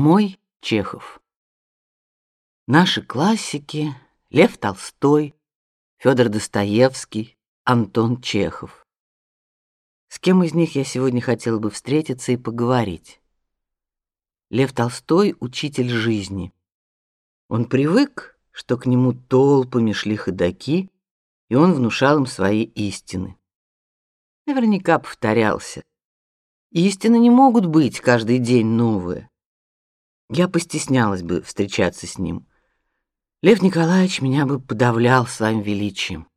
Мой Чехов. Наши классики Лев Толстой, Федор Достоевский, Антон Чехов. С кем из них я сегодня хотел бы встретиться и поговорить? Лев Толстой учитель жизни. Он привык, что к нему толпами шли ходоки, и он внушал им свои истины. Наверняка повторялся. Истины не могут быть каждый день новые. Я постеснялась бы встречаться с ним. Лев Николаевич меня бы подавлял своим величием.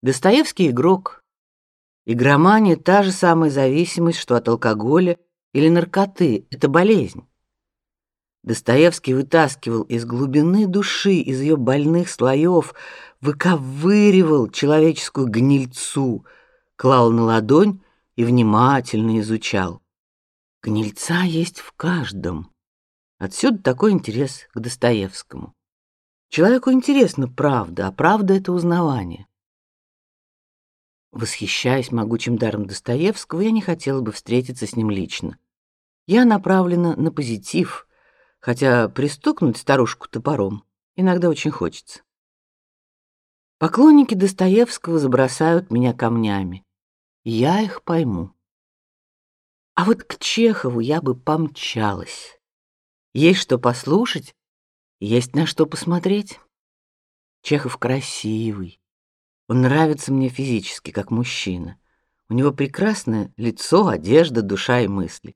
Достоевский игрок. Игромания та же самая зависимость, что от алкоголя или наркоты. Это болезнь. Достоевский вытаскивал из глубины души, из ее больных слоев, выковыривал человеческую гнильцу, клал на ладонь и внимательно изучал. Гнильца есть в каждом. Отсюда такой интерес к Достоевскому. Человеку интересна правда, а правда это узнавание. Восхищаясь могучим даром Достоевского, я не хотела бы встретиться с ним лично. Я направлена на позитив, хотя пристукнуть старушку топором иногда очень хочется. Поклонники Достоевского забросают меня камнями, я их пойму. А вот к Чехову я бы помчалась. Есть что послушать, есть на что посмотреть. Чехов красивый. Он нравится мне физически, как мужчина. У него прекрасное лицо, одежда, душа и мысли.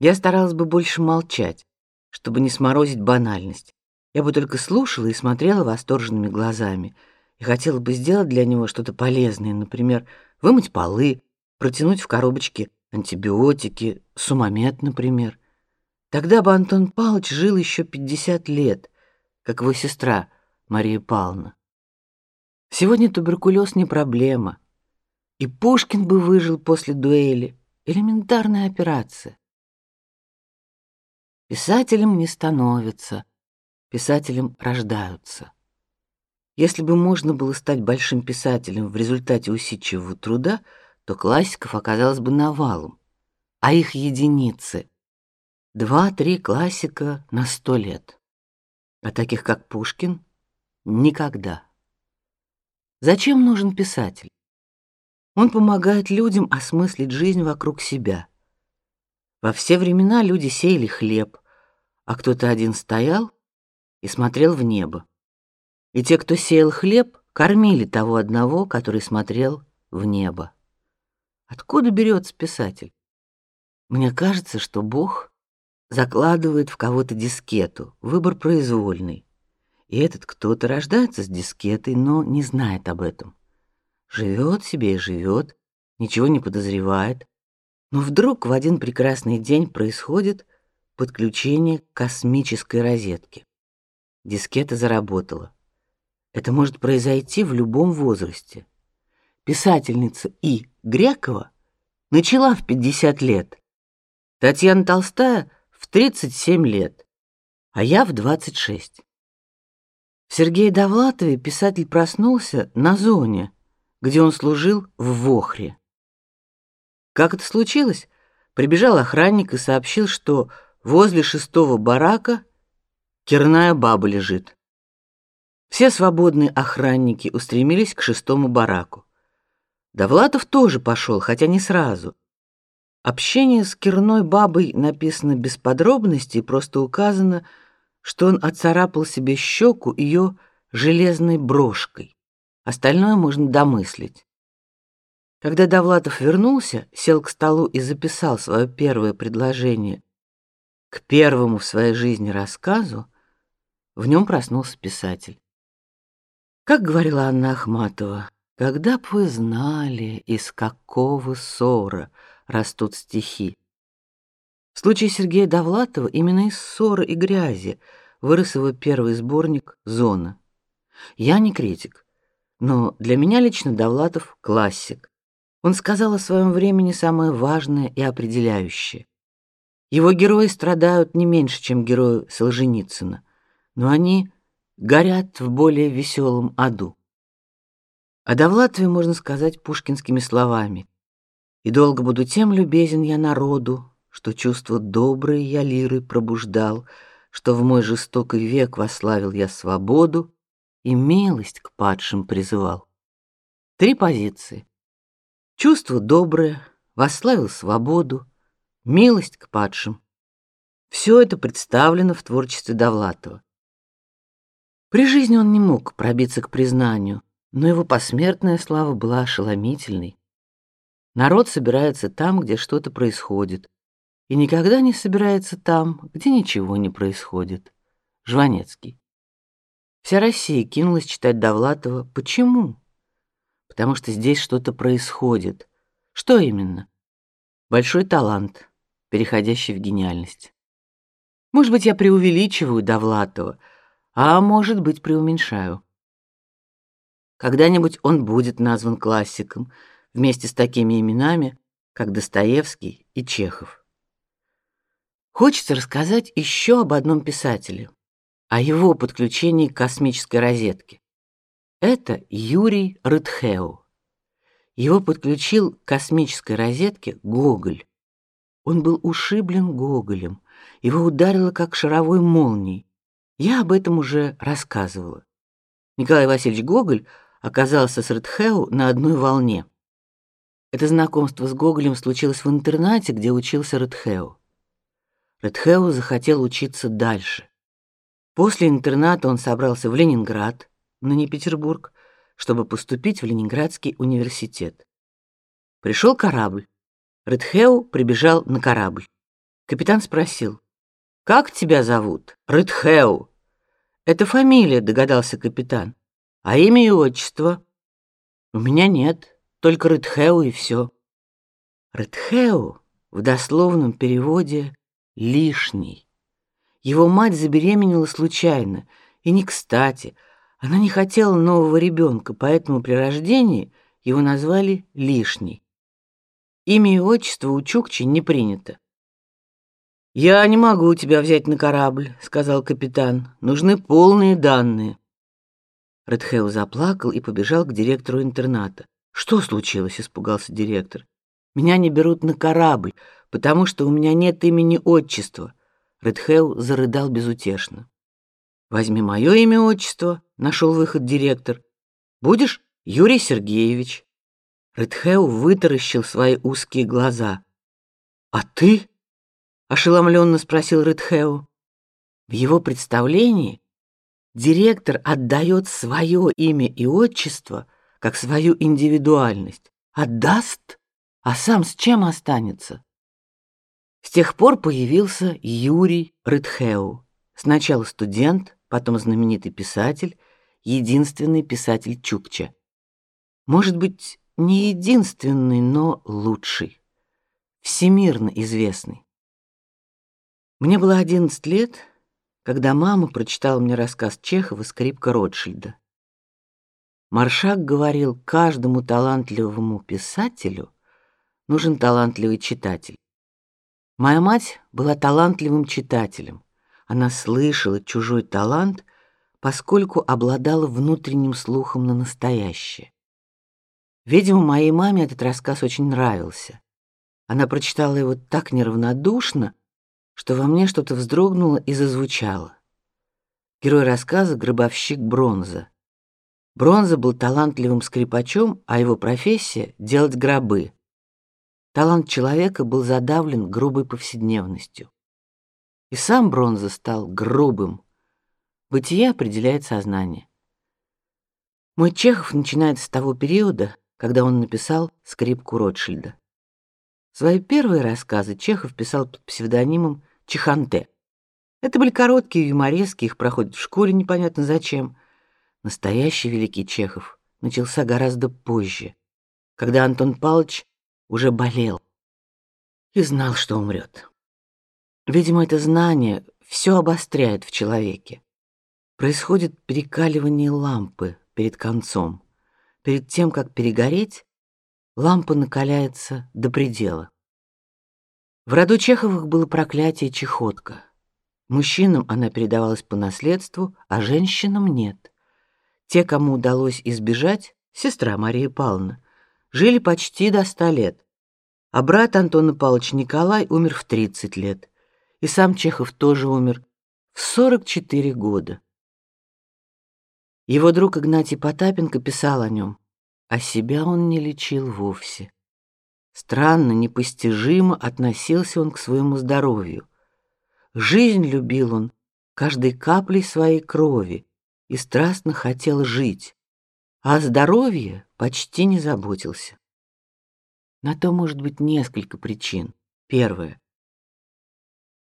Я старалась бы больше молчать, чтобы не сморозить банальность. Я бы только слушала и смотрела восторженными глазами и хотела бы сделать для него что-то полезное, например, вымыть полы, протянуть в коробочке антибиотики, сумамед, например. Тогда бы Антон Павлович жил еще пятьдесят лет, как его сестра Мария Павловна. Сегодня туберкулез не проблема, и Пушкин бы выжил после дуэли. Элементарная операция. Писателем не становятся, писателем рождаются. Если бы можно было стать большим писателем в результате усидчивого труда, то классиков оказалось бы навалом, а их единицы Два-три классика на сто лет. А таких, как Пушкин, никогда. Зачем нужен писатель? Он помогает людям осмыслить жизнь вокруг себя. Во все времена люди сеяли хлеб, а кто-то один стоял и смотрел в небо. И те, кто сеял хлеб, кормили того одного, который смотрел в небо. Откуда берется писатель? Мне кажется, что Бог закладывает в кого-то дискету, выбор произвольный. И этот кто-то рождается с дискетой, но не знает об этом. Живет себе и живет, ничего не подозревает. Но вдруг в один прекрасный день происходит подключение космической розетке. Дискета заработала. Это может произойти в любом возрасте. Писательница И. Грекова начала в 50 лет. Татьяна Толстая в 37 лет, а я в 26. В Сергее Довлатове писатель проснулся на зоне, где он служил в Вохре. Как это случилось? Прибежал охранник и сообщил, что возле шестого барака керная баба лежит. Все свободные охранники устремились к шестому бараку. Довлатов тоже пошел, хотя не сразу. Общение с Кирной бабой написано без подробностей, просто указано, что он отцарапал себе щеку ее железной брошкой. Остальное можно домыслить. Когда Довлатов вернулся, сел к столу и записал свое первое предложение к первому в своей жизни рассказу, в нем проснулся писатель. Как говорила Анна Ахматова, когда б вы знали, из какого ссора растут стихи. В случае Сергея Довлатова именно из ссоры и грязи вырос его первый сборник «Зона». Я не критик, но для меня лично Довлатов классик. Он сказал о своем времени самое важное и определяющее. Его герои страдают не меньше, чем герои Солженицына, но они горят в более веселом аду. О Довлатове можно сказать пушкинскими словами: и долго буду тем любезен я народу, что чувство доброе я лиры пробуждал, что в мой жестокий век вославил я свободу и милость к падшим призывал. Три позиции. Чувство доброе, вославил свободу, милость к падшим. Все это представлено в творчестве Довлатова. При жизни он не мог пробиться к признанию, но его посмертная слава была ошеломительной. Народ собирается там, где что-то происходит, и никогда не собирается там, где ничего не происходит. Жванецкий. Вся Россия кинулась читать Довлатова. Почему? Потому что здесь что-то происходит. Что именно? Большой талант, переходящий в гениальность. Может быть, я преувеличиваю Довлатова, а может быть, преуменьшаю. Когда-нибудь он будет назван классиком вместе с такими именами, как Достоевский и Чехов. Хочется рассказать еще об одном писателе, о его подключении к космической розетке. Это Юрий Рытхеу. Его подключил к космической розетке Гоголь. Он был ушиблен Гоголем, его ударило как шаровой молнией. Я об этом уже рассказывала. Николай Васильевич Гоголь оказался с Рытхеу на одной волне. Это знакомство с Гоголем случилось в интернате, где учился Рытхеу. Рытхеу захотел учиться дальше. После интерната он собрался в Ленинград, но не Петербург, чтобы поступить в Ленинградский университет. Пришел корабль. Рытхеу прибежал на корабль. Капитан спросил: "Как тебя зовут?" "Рытхеу". "Это фамилия", догадался капитан. "А имя и отчество?" "У меня нет, только Рытхеу и все. Рытхеу в дословном переводе лишний. Его мать забеременела случайно и не кстати. Она не хотела нового ребенка, поэтому при рождении его назвали лишний. Имя и отчество у Чукчи не принято. Я не могу тебя взять на корабль, сказал капитан. Нужны полные данные. Редхеу заплакал и побежал к директору интерната. Что случилось? испугался директор. Меня не берут на корабль, потому что у меня нет имени отчества. Редхеу зарыдал безутешно. Возьми мое имя отчество, нашел выход директор. Будешь Юрий Сергеевич. Редхеу вытаращил свои узкие глаза. А ты? ошеломленно спросил Редхеу. В его представлении директор отдает свое имя и отчество как свою индивидуальность. Отдаст, а сам с чем останется? С тех пор появился Юрий Рытхеу. Сначала студент, потом знаменитый писатель, единственный писатель Чукча. Может быть, не единственный, но лучший, всемирно известный. Мне было одиннадцать лет, когда мама прочитала мне рассказ Чехова «Скрипка Ротшильда». Маршак говорил, каждому талантливому писателю нужен талантливый читатель. Моя мать была талантливым читателем. Она слышала чужой талант, поскольку обладала внутренним слухом на настоящее. Видимо, моей маме этот рассказ очень нравился. Она прочитала его так неравнодушно, что во мне что-то вздрогнуло и зазвучало. Герой рассказа гробовщик Бронза. Бронза был талантливым скрипачом, а его профессия делать гробы. Талант человека был задавлен грубой повседневностью. И сам Бронза стал грубым. Бытие определяет сознание. Мой Чехов начинается с того периода, когда он написал скрипку Ротшильда. Свои первые рассказы Чехов писал под псевдонимом Чеханте. Это были короткие юморески, их проходят в школе непонятно зачем. Настоящий великий Чехов начался гораздо позже, когда Антон Павлович уже болел и знал, что умрет. Видимо, это знание все обостряет в человеке. Происходит перекаливание лампы перед концом. Перед тем, как перегореть, лампа накаляется до предела. В роду Чеховых было проклятие чехотка. Мужчинам она передавалась по наследству, а женщинам нет. Те, кому удалось избежать, сестра Мария Павловна, жили почти до ста лет, А брат Антона Павловича Николай умер в 30 лет, и сам Чехов тоже умер в 44 года. Его друг Игнатий Потапенко писал о нем, а себя он не лечил вовсе. Странно, непостижимо относился он к своему здоровью. Жизнь любил он каждой каплей своей крови и страстно хотел жить, а о здоровье почти не заботился. На то может быть несколько причин. Первое.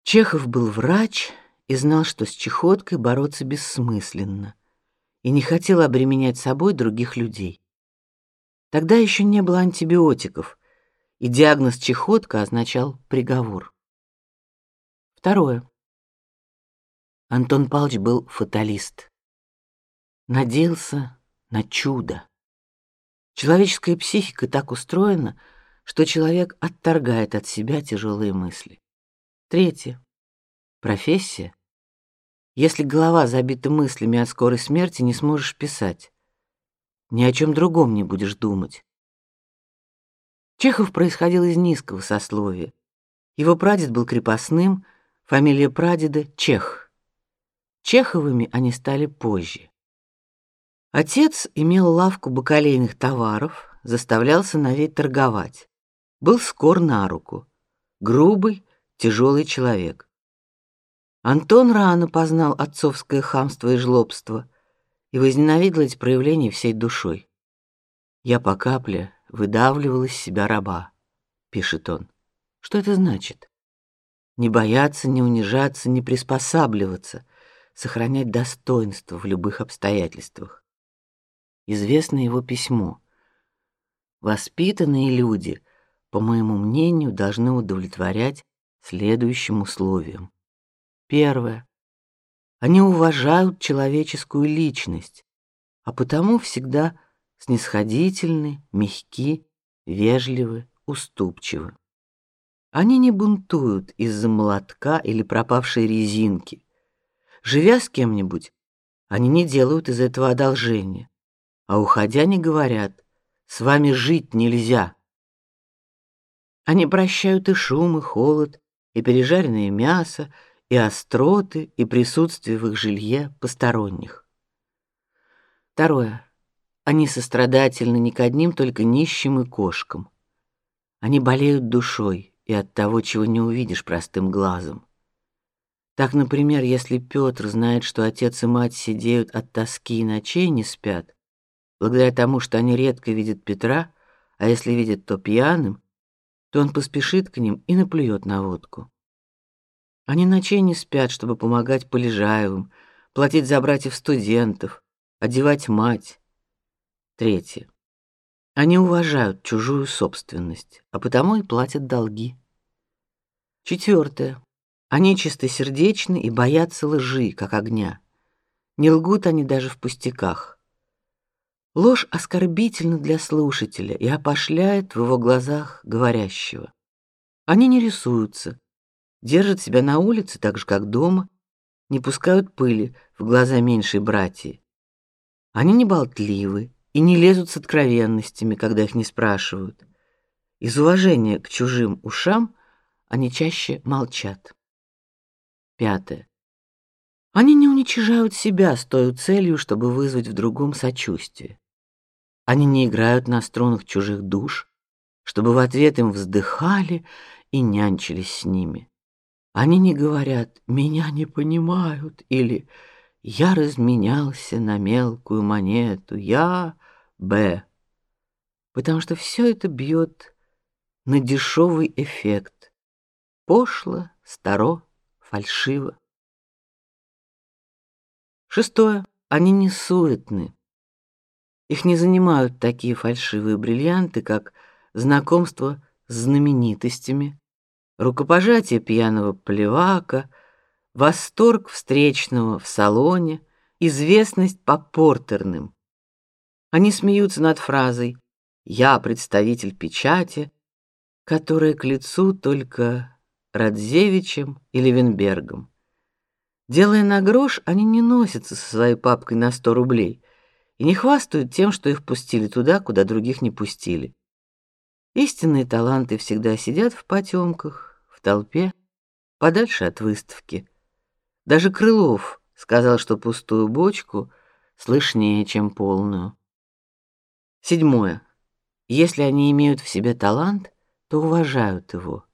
Чехов был врач и знал, что с чехоткой бороться бессмысленно, и не хотел обременять собой других людей. Тогда еще не было антибиотиков, и диагноз чехотка означал приговор. Второе. Антон Павлович был фаталист. Надеялся на чудо. Человеческая психика так устроена, что человек отторгает от себя тяжелые мысли. Третье. Профессия. Если голова забита мыслями о скорой смерти, не сможешь писать. Ни о чем другом не будешь думать. Чехов происходил из низкого сословия. Его прадед был крепостным, фамилия прадеда Чех. Чеховыми они стали позже. Отец имел лавку бакалейных товаров, заставлял сыновей торговать. Был скор на руку, грубый, тяжелый человек. Антон рано познал отцовское хамство и жлобство и возненавидел эти проявления всей душой. Я по капле выдавливал из себя раба, пишет он. Что это значит? Не бояться, не унижаться, не приспосабливаться, сохранять достоинство в любых обстоятельствах. Известно его письмо. Воспитанные люди, по моему мнению, должны удовлетворять следующим условиям. Первое. Они уважают человеческую личность, а потому всегда снисходительны, мягки, вежливы, уступчивы. Они не бунтуют из-за молотка или пропавшей резинки. Живя с кем-нибудь, они не делают из этого одолжения, а уходя не говорят: "С вами жить нельзя". Они прощают и шум, и холод, и пережаренное мясо, и остроты, и присутствие в их жилье посторонних. Второе. Они сострадательны не к одним только нищим и кошкам. Они болеют душой и от того, чего не увидишь простым глазом. Так, например, если Петр знает, что отец и мать сидеют от тоски и ночей не спят, благодаря тому, что они редко видят Петра, а если видят, то пьяным, то он поспешит к ним и наплюет на водку. Они ночей не спят, чтобы помогать Полежаевым, платить за братьев студентов, одевать мать, Третье. Они уважают чужую собственность, а потому и платят долги. Четвертое. Они чистосердечны и боятся лжи, как огня. Не лгут они даже в пустяках. Ложь оскорбительна для слушателя и опошляет в его глазах говорящего. Они не рисуются, держат себя на улице так же, как дома, не пускают пыли в глаза меньшей братьи. Они не болтливы, и не лезут с откровенностями, когда их не спрашивают. Из уважения к чужим ушам они чаще молчат. Пятое. Они не уничижают себя с той целью, чтобы вызвать в другом сочувствие. Они не играют на струнах чужих душ, чтобы в ответ им вздыхали и нянчились с ними. Они не говорят: "Меня не понимают" или "Я разменялся на мелкую монету, я Б. Потому что все это бьет на дешевый эффект. Пошло, старо, фальшиво. Шестое. Они не суетны. Их не занимают такие фальшивые бриллианты, как знакомство с знаменитостями, рукопожатие пьяного плевака, восторг встречного в салоне, известность по портерным, они смеются над фразой «Я представитель печати», которая к лицу только Радзевичем или Венбергом. Делая на грош, они не носятся со своей папкой на сто рублей и не хвастают тем, что их пустили туда, куда других не пустили. Истинные таланты всегда сидят в потемках, в толпе, подальше от выставки. Даже Крылов сказал, что пустую бочку слышнее, чем полную. Седьмое. Если они имеют в себе талант, то уважают его.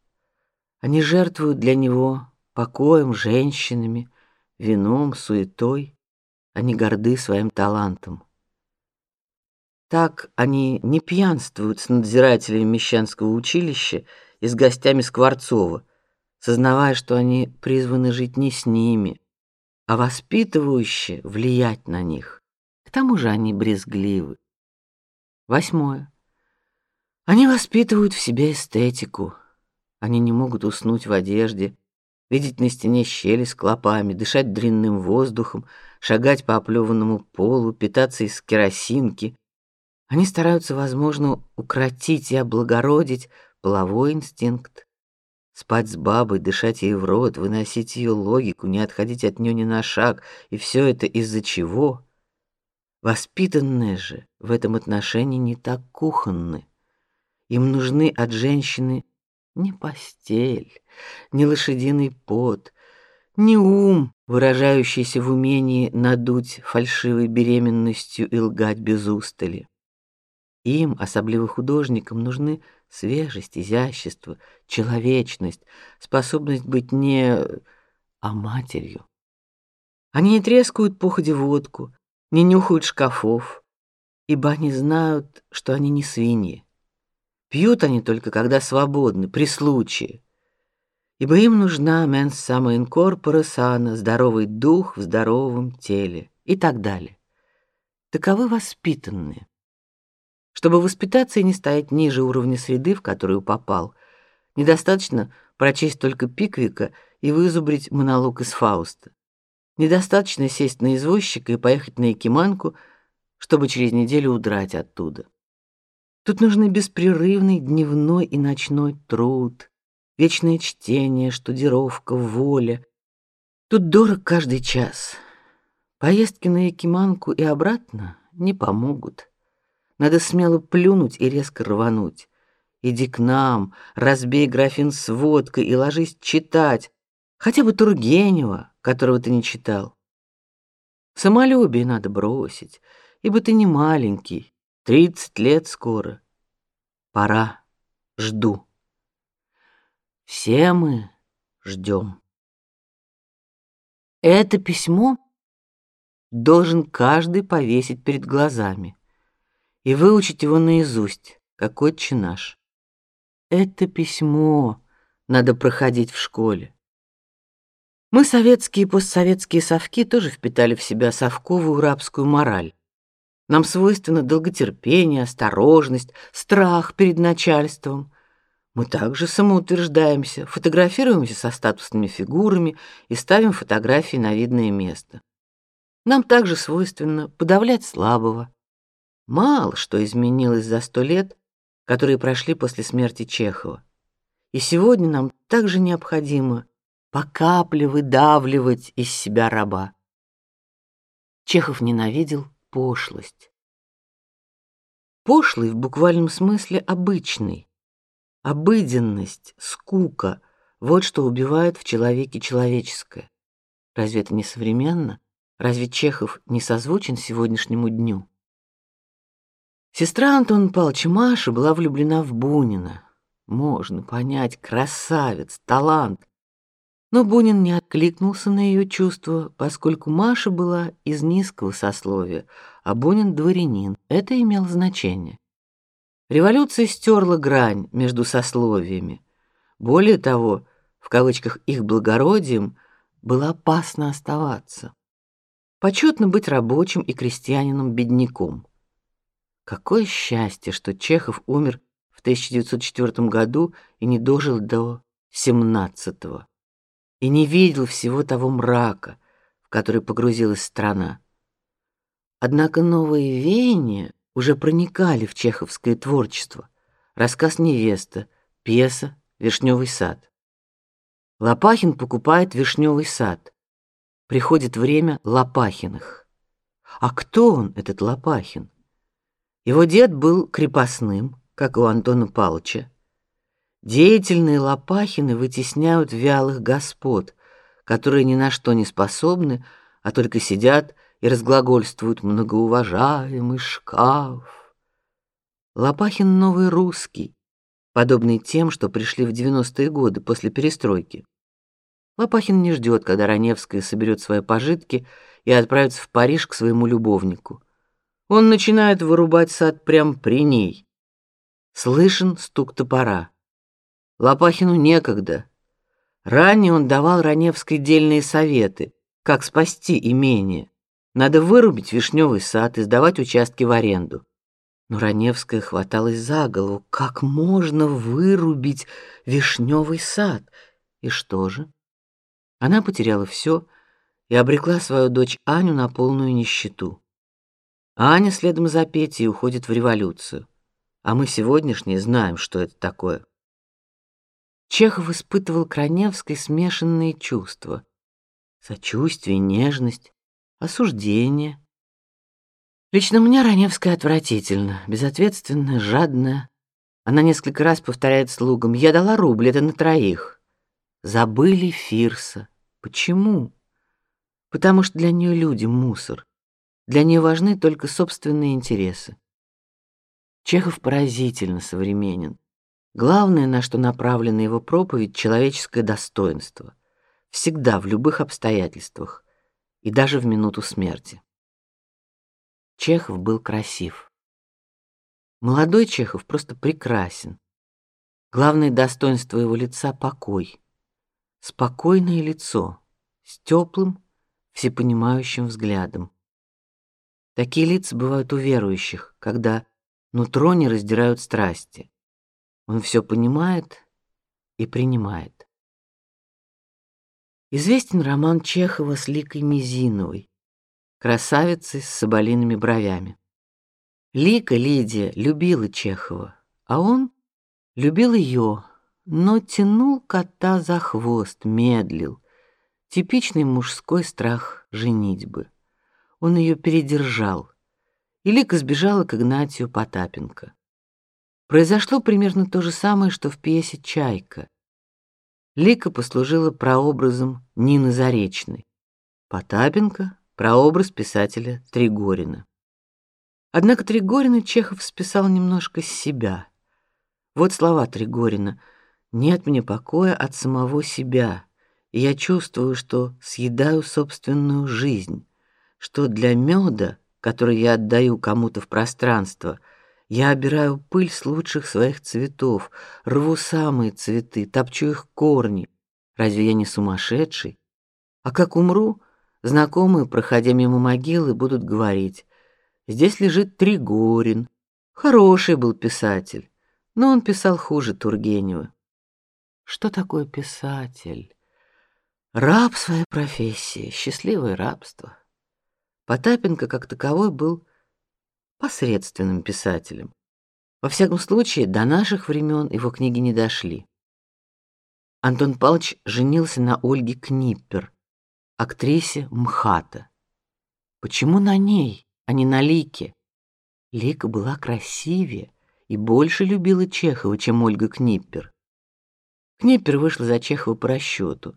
Они жертвуют для него покоем, женщинами, вином, суетой. Они горды своим талантом. Так они не пьянствуют с надзирателями Мещанского училища и с гостями Скворцова, сознавая, что они призваны жить не с ними, а воспитывающе влиять на них. К тому же они брезгливы. Восьмое. Они воспитывают в себе эстетику. Они не могут уснуть в одежде, видеть на стене щели с клопами, дышать дрянным воздухом, шагать по оплеванному полу, питаться из керосинки. Они стараются, возможно, укротить и облагородить половой инстинкт, спать с бабой, дышать ей в рот, выносить ее логику, не отходить от нее ни на шаг, и все это из-за чего? Воспитанные же в этом отношении не так кухонны. Им нужны от женщины не постель, не лошадиный пот, не ум, выражающийся в умении надуть фальшивой беременностью и лгать без устали. Им, особливо художникам, нужны свежесть, изящество, человечность, способность быть не а матерью. Они не трескают походе водку, не нюхают шкафов, ибо они знают, что они не свиньи. Пьют они только когда свободны, при случае. Ибо им нужна mens sana in corpore sano, здоровый дух в здоровом теле и так далее. Таковы воспитанные. Чтобы воспитаться и не стоять ниже уровня среды, в которую попал, недостаточно прочесть только Пиквика и вызубрить монолог из Фауста. Недостаточно сесть на извозчика и поехать на Якиманку, чтобы через неделю удрать оттуда. Тут нужны беспрерывный дневной и ночной труд, вечное чтение, штудировка, воля. Тут дорог каждый час. Поездки на Якиманку и обратно не помогут. Надо смело плюнуть и резко рвануть. Иди к нам, разбей графин с водкой и ложись читать, хотя бы Тургенева, которого ты не читал. Самолюбие надо бросить, ибо ты не маленький, Тридцать лет скоро. Пора. Жду. Все мы ждем. Это письмо должен каждый повесить перед глазами и выучить его наизусть, как отче наш. Это письмо надо проходить в школе. Мы советские и постсоветские совки тоже впитали в себя совковую рабскую мораль. Нам свойственно долготерпение, осторожность, страх перед начальством. Мы также самоутверждаемся, фотографируемся со статусными фигурами и ставим фотографии на видное место. Нам также свойственно подавлять слабого. Мало что изменилось за сто лет, которые прошли после смерти Чехова. И сегодня нам также необходимо по капле выдавливать из себя раба. Чехов ненавидел пошлость. Пошлый в буквальном смысле обычный. Обыденность, скука — вот что убивает в человеке человеческое. Разве это не современно? Разве Чехов не созвучен сегодняшнему дню? Сестра Антона Павловича Маша была влюблена в Бунина. Можно понять, красавец, талант. Но Бунин не откликнулся на ее чувства, поскольку Маша была из низкого сословия, а Бунин дворянин. Это имело значение. Революция стерла грань между сословиями. Более того, в кавычках их благородием было опасно оставаться. Почетно быть рабочим и крестьянином-бедняком. Какое счастье, что Чехов умер в 1904 году и не дожил до 17-го и не видел всего того мрака, в который погрузилась страна. Однако новые веяния уже проникали в чеховское творчество. Рассказ невеста, пьеса Вишневый сад. Лопахин покупает Вишневый сад. Приходит время Лопахиных. А кто он, этот Лопахин? Его дед был крепостным, как у Антона Палча. Деятельные Лопахины вытесняют вялых господ, которые ни на что не способны, а только сидят и разглагольствуют многоуважаемый шкаф. Лопахин новый русский, подобный тем, что пришли в 90-е годы после перестройки. Лопахин не ждет, когда Раневская соберет свои пожитки и отправится в Париж к своему любовнику. Он начинает вырубать сад прямо при ней. Слышен стук топора. Лопахину некогда. Ранее он давал Раневской дельные советы, как спасти имение. Надо вырубить вишневый сад и сдавать участки в аренду. Но Раневская хваталась за голову, как можно вырубить вишневый сад? И что же? Она потеряла все и обрекла свою дочь Аню на полную нищету. Аня следом за Петей уходит в революцию, а мы сегодняшние знаем, что это такое. Чехов испытывал к Раневской смешанные чувства: сочувствие, нежность, осуждение. Лично мне Раневская отвратительно, безответственная, жадная. Она несколько раз повторяет слугам: "Я дала рубль, это на троих". Забыли Фирса. Почему? Потому что для нее люди мусор. Для нее важны только собственные интересы. Чехов поразительно современен. Главное, на что направлена его проповедь, человеческое достоинство. Всегда, в любых обстоятельствах, и даже в минуту смерти. Чехов был красив. Молодой Чехов просто прекрасен. Главное достоинство его лица покой спокойное лицо с теплым, всепонимающим взглядом. Такие лица бывают у верующих, когда нутро не раздирают страсти. Он все понимает и принимает. Известен роман Чехова с Ликой Мизиновой, красавицей с соболиными бровями. Лика Лидия любила Чехова, а он любил ее но тянул кота за хвост, медлил. Типичный мужской страх женитьбы. Он ее передержал. И Лика сбежала к Игнатию Потапенко. Произошло примерно то же самое, что в пьесе Чайка. Лика послужила прообразом Нины Заречной. Потапенко прообраз писателя Тригорина. Однако Тригорина Чехов списал немножко с себя. Вот слова Тригорина — нет мне покоя от самого себя, и я чувствую, что съедаю собственную жизнь, что для меда, который я отдаю кому-то в пространство, я обираю пыль с лучших своих цветов, рву самые цветы, топчу их корни. Разве я не сумасшедший? А как умру, знакомые, проходя мимо могилы, будут говорить: здесь лежит Тригорин. Хороший был писатель, но он писал хуже Тургенева. Что такое писатель? Раб своей профессии, счастливое рабство. Потапенко как таковой был посредственным писателем. Во всяком случае, до наших времен его книги не дошли. Антон Павлович женился на Ольге Книппер, актрисе МХАТа. Почему на ней, а не на Лике? Лика была красивее и больше любила Чехова, чем Ольга Книппер. Книппер вышла за Чехова по расчету.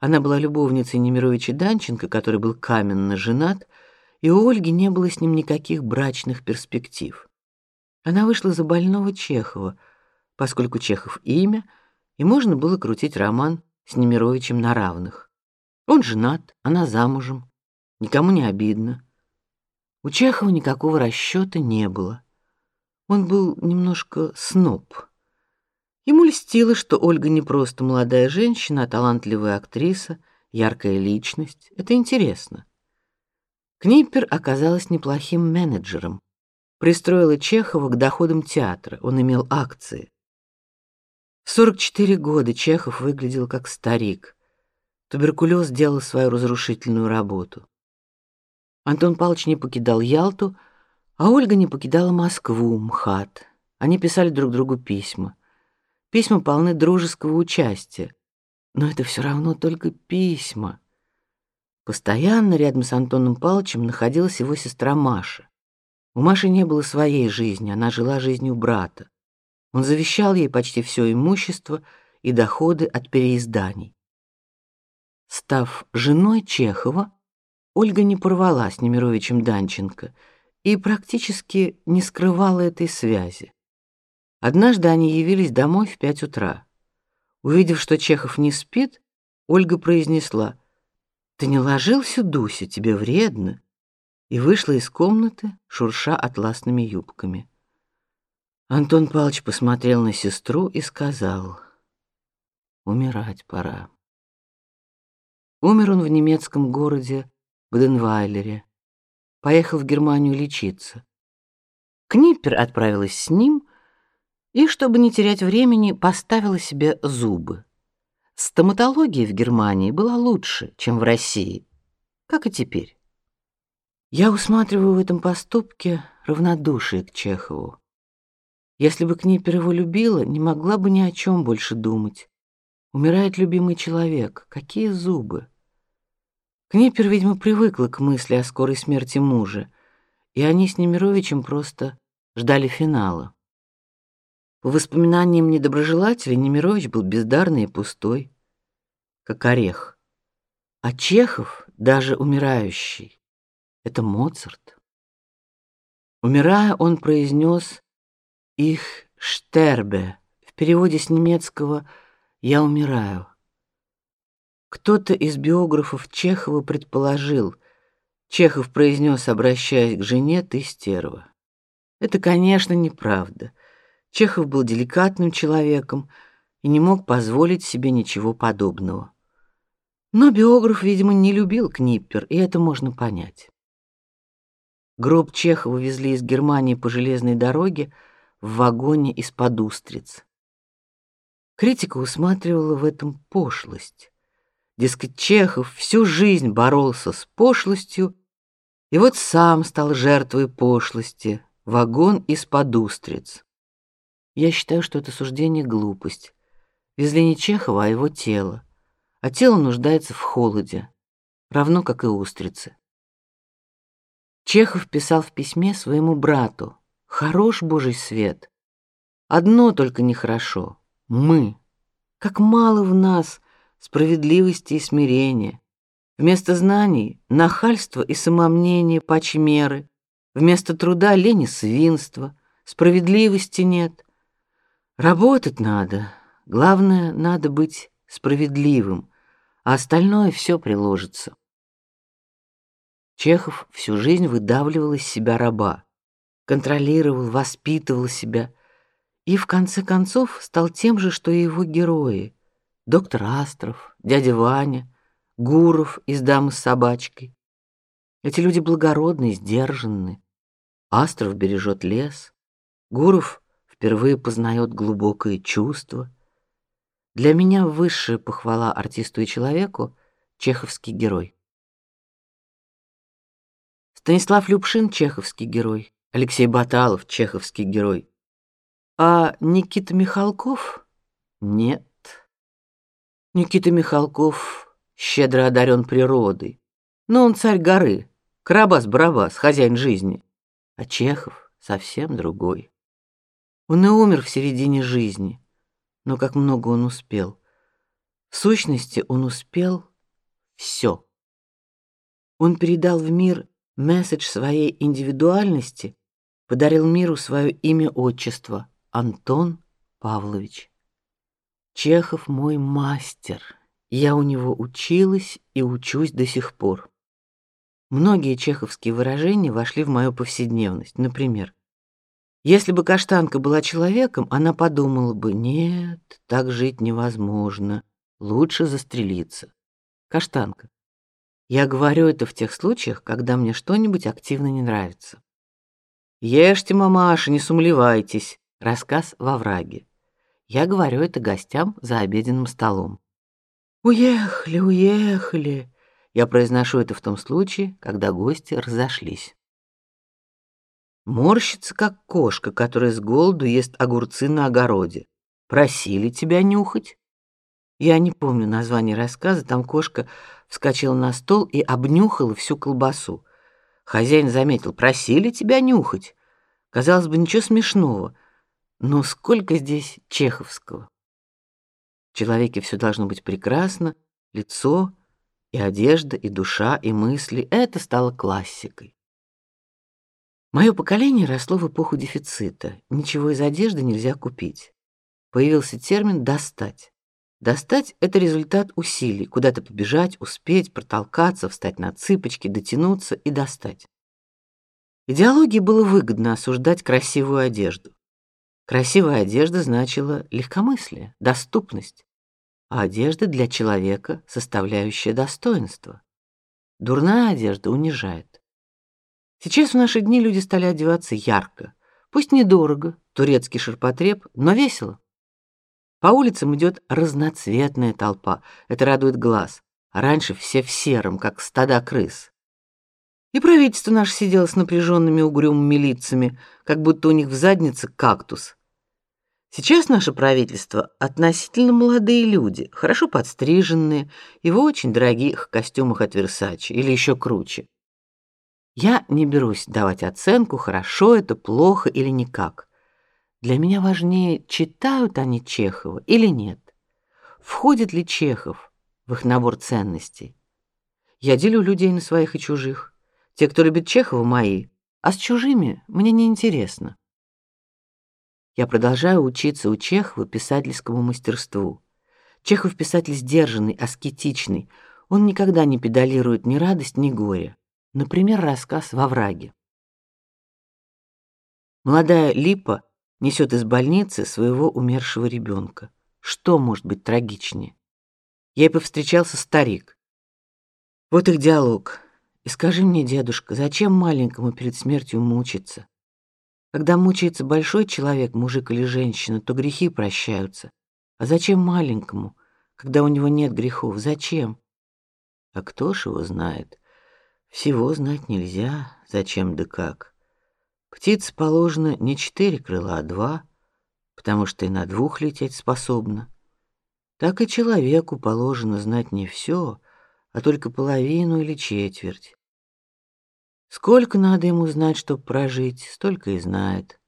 Она была любовницей Немировича Данченко, который был каменно женат, и у Ольги не было с ним никаких брачных перспектив. Она вышла за больного Чехова, поскольку Чехов имя, и можно было крутить роман с Немировичем на равных. Он женат, она замужем, никому не обидно. У Чехова никакого расчета не было. Он был немножко сноб. Ему льстило, что Ольга не просто молодая женщина, а талантливая актриса, яркая личность. Это интересно. Книпер оказалась неплохим менеджером. Пристроила Чехова к доходам театра. Он имел акции. В 44 года Чехов выглядел как старик. Туберкулез делал свою разрушительную работу. Антон Павлович не покидал Ялту, а Ольга не покидала Москву, МХАТ. Они писали друг другу письма. Письма полны дружеского участия, но это все равно только письма. Постоянно рядом с Антоном Павловичем находилась его сестра Маша. У Маши не было своей жизни, она жила жизнью брата. Он завещал ей почти все имущество и доходы от переизданий. Став женой Чехова, Ольга не порвала с Немировичем Данченко и практически не скрывала этой связи. Однажды они явились домой в пять утра. Увидев, что Чехов не спит, Ольга произнесла: "Ты не ложился, Дуся, тебе вредно", и вышла из комнаты, шурша атласными юбками. Антон Павлович посмотрел на сестру и сказал: "Умирать пора". Умер он в немецком городе Баденвайлере. Поехал в Германию лечиться. Книппер отправилась с ним и, чтобы не терять времени, поставила себе зубы. Стоматология в Германии была лучше, чем в России, как и теперь. Я усматриваю в этом поступке равнодушие к Чехову. Если бы Книпер его любила, не могла бы ни о чем больше думать. Умирает любимый человек. Какие зубы? Книпер, видимо, привыкла к мысли о скорой смерти мужа, и они с Немировичем просто ждали финала. По воспоминаниям недоброжелателей, Немирович был бездарный и пустой, как орех. А Чехов, даже умирающий, это Моцарт. Умирая, он произнес их штербе, в переводе с немецкого «я умираю». Кто-то из биографов Чехова предположил, Чехов произнес, обращаясь к жене, «ты стерва». Это, конечно, неправда. Чехов был деликатным человеком и не мог позволить себе ничего подобного. Но биограф, видимо, не любил Книппер, и это можно понять. Гроб Чехова везли из Германии по железной дороге, в вагоне из-под устриц. Критика усматривала в этом пошлость. Дескать, Чехов всю жизнь боролся с пошлостью, и вот сам стал жертвой пошлости, вагон из-под устриц. Я считаю, что это суждение глупость. Везли не Чехова, а его тело. А тело нуждается в холоде, равно как и устрицы. Чехов писал в письме своему брату, Хорош Божий свет. Одно только нехорошо — мы. Как мало в нас справедливости и смирения. Вместо знаний — нахальство и самомнение почмеры. Вместо труда — лень и свинство. Справедливости нет. Работать надо. Главное, надо быть справедливым, а остальное все приложится. Чехов всю жизнь выдавливал из себя раба контролировал, воспитывал себя и в конце концов стал тем же, что и его герои: доктор Астров, дядя Ваня, Гуров из Дамы с собачкой. Эти люди благородны, сдержанны. Астров бережет лес, Гуров впервые познает глубокое чувство. Для меня высшая похвала артисту и человеку чеховский герой. Станислав Любшин чеховский герой. Алексей Баталов, чеховский герой. А Никита Михалков? Нет. Никита Михалков щедро одарен природой, но он царь горы, Карабас-Барабас, хозяин жизни. А Чехов совсем другой. Он и умер в середине жизни, но как много он успел. В сущности, он успел все. Он передал в мир месседж своей индивидуальности подарил миру свое имя отчество Антон Павлович. Чехов мой мастер. Я у него училась и учусь до сих пор. Многие чеховские выражения вошли в мою повседневность. Например, если бы Каштанка была человеком, она подумала бы: "Нет, так жить невозможно. Лучше застрелиться". Каштанка. Я говорю это в тех случаях, когда мне что-нибудь активно не нравится. Ешьте, мамаша, не сумлевайтесь. Рассказ во враге. Я говорю это гостям за обеденным столом. Уехали, уехали. Я произношу это в том случае, когда гости разошлись. Морщится, как кошка, которая с голоду ест огурцы на огороде. Просили тебя нюхать? Я не помню название рассказа, там кошка вскочила на стол и обнюхала всю колбасу. Хозяин заметил: "Просили тебя нюхать". Казалось бы, ничего смешного, Но сколько здесь чеховского? В человеке все должно быть прекрасно, лицо и одежда, и душа, и мысли. Это стало классикой. Мое поколение росло в эпоху дефицита. Ничего из одежды нельзя купить. Появился термин достать. Достать это результат усилий: куда-то побежать, успеть, протолкаться, встать на цыпочки, дотянуться и достать. Идеологии было выгодно осуждать красивую одежду. Красивая одежда значила легкомыслие, доступность, а одежда для человека составляющая достоинство. Дурная одежда унижает. Сейчас в наши дни люди стали одеваться ярко, пусть недорого, турецкий ширпотреб, но весело. По улицам идет разноцветная толпа, это радует глаз. А раньше все в сером, как стада крыс. И правительство наше сидело с напряженными угрюмыми лицами, как будто у них в заднице кактус. Сейчас наше правительство относительно молодые люди, хорошо подстриженные и в очень дорогих костюмах от Versace или еще круче. Я не берусь давать оценку, хорошо это, плохо или никак. Для меня важнее, читают они Чехова или нет. Входит ли Чехов в их набор ценностей? Я делю людей на своих и чужих. Те, кто любит Чехова, мои, а с чужими мне не интересно. Я продолжаю учиться у Чехова писательскому мастерству. Чехов писатель сдержанный, аскетичный. Он никогда не педалирует ни радость, ни горе. Например, рассказ «Во враге». Молодая Липа несет из больницы своего умершего ребенка. Что может быть трагичнее? Ей повстречался старик. Вот их диалог. И скажи мне, дедушка, зачем маленькому перед смертью мучиться? Когда мучается большой человек, мужик или женщина, то грехи прощаются. А зачем маленькому, когда у него нет грехов? Зачем? А кто ж его знает? Всего знать нельзя, зачем да как. Птице положено не четыре крыла, а два, потому что и на двух лететь способна. Так и человеку положено знать не все, а только половину или четверть. Сколько надо ему знать, чтобы прожить, столько и знает.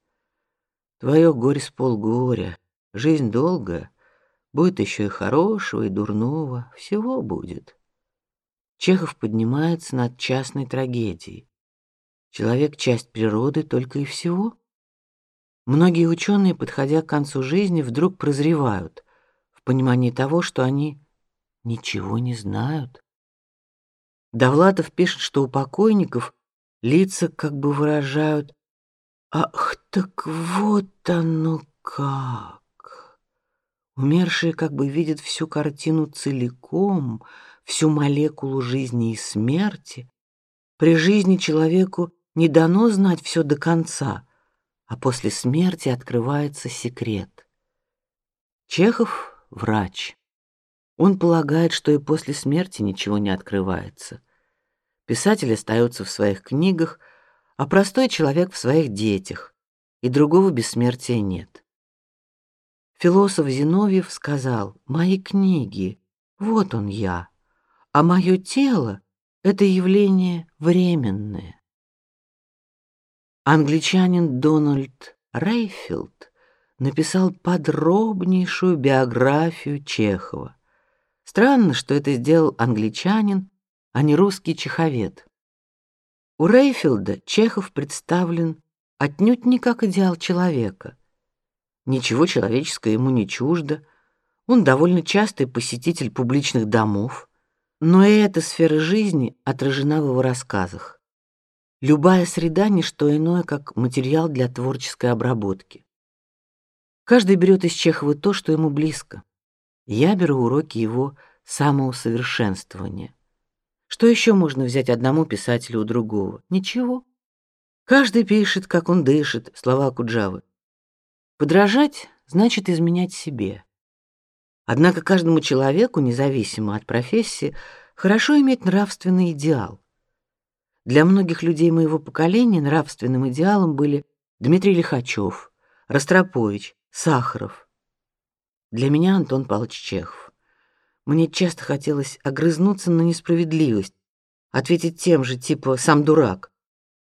Твое горе с полгоря, жизнь долгая, будет еще и хорошего, и дурного, всего будет. Чехов поднимается над частной трагедией. Человек часть природы только и всего. Многие ученые, подходя к концу жизни, вдруг прозревают в понимании того, что они ничего не знают. Довлатов пишет, что у покойников лица как бы выражают: "Ах, так вот оно как". Умершие как бы видят всю картину целиком, всю молекулу жизни и смерти. При жизни человеку не дано знать все до конца, а после смерти открывается секрет. Чехов врач. Он полагает, что и после смерти ничего не открывается. Писатель остается в своих книгах, а простой человек в своих детях, и другого бессмертия нет. Философ Зиновьев сказал: "Мои книги, вот он я" а мое тело — это явление временное. Англичанин Дональд Рейфилд написал подробнейшую биографию Чехова. Странно, что это сделал англичанин, а не русский чеховед. У Рейфилда Чехов представлен отнюдь не как идеал человека. Ничего человеческого ему не чуждо. Он довольно частый посетитель публичных домов, но и эта сфера жизни отражена в его рассказах. Любая среда не что иное, как материал для творческой обработки. Каждый берет из Чехова то, что ему близко. Я беру уроки его самоусовершенствования. Что еще можно взять одному писателю у другого? Ничего. Каждый пишет, как он дышит, слова Куджавы. Подражать значит изменять себе. Однако каждому человеку, независимо от профессии, хорошо иметь нравственный идеал. Для многих людей моего поколения нравственным идеалом были Дмитрий Лихачев, Ростропович, Сахаров. Для меня Антон Павлович Чехов. Мне часто хотелось огрызнуться на несправедливость, ответить тем же, типа «сам дурак».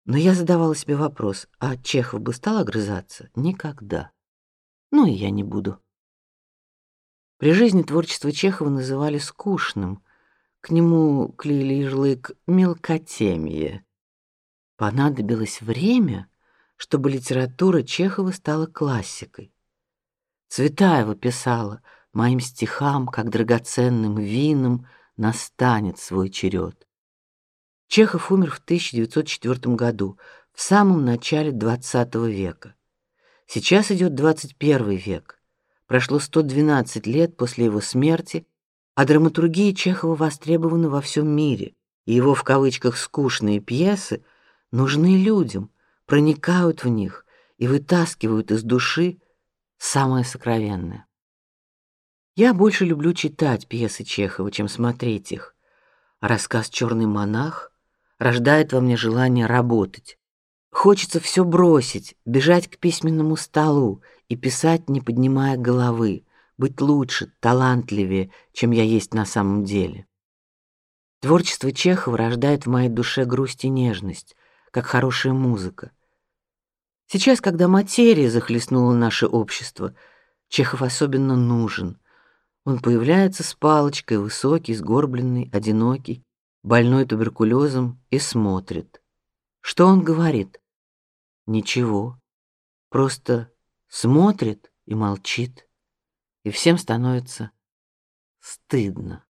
Но я задавала себе вопрос, а Чехов бы стал огрызаться? Никогда. Ну и я не буду. При жизни творчество Чехова называли скучным. К нему клеили ярлык мелкотемие. Понадобилось время, чтобы литература Чехова стала классикой. Цветаева писала: "Моим стихам, как драгоценным винам, настанет свой черед". Чехов умер в 1904 году, в самом начале XX века. Сейчас идет 21 век. Прошло 112 лет после его смерти, а драматургия Чехова востребована во всем мире, и его в кавычках скучные пьесы нужны людям, проникают в них и вытаскивают из души самое сокровенное. Я больше люблю читать пьесы Чехова, чем смотреть их. Рассказ Черный монах рождает во мне желание работать. Хочется все бросить, бежать к письменному столу и писать, не поднимая головы, быть лучше, талантливее, чем я есть на самом деле. Творчество Чехова рождает в моей душе грусть и нежность, как хорошая музыка. Сейчас, когда материя захлестнула наше общество, Чехов особенно нужен. Он появляется с палочкой, высокий, сгорбленный, одинокий, больной туберкулезом и смотрит. Что он говорит? Ничего. Просто смотрит и молчит. И всем становится стыдно.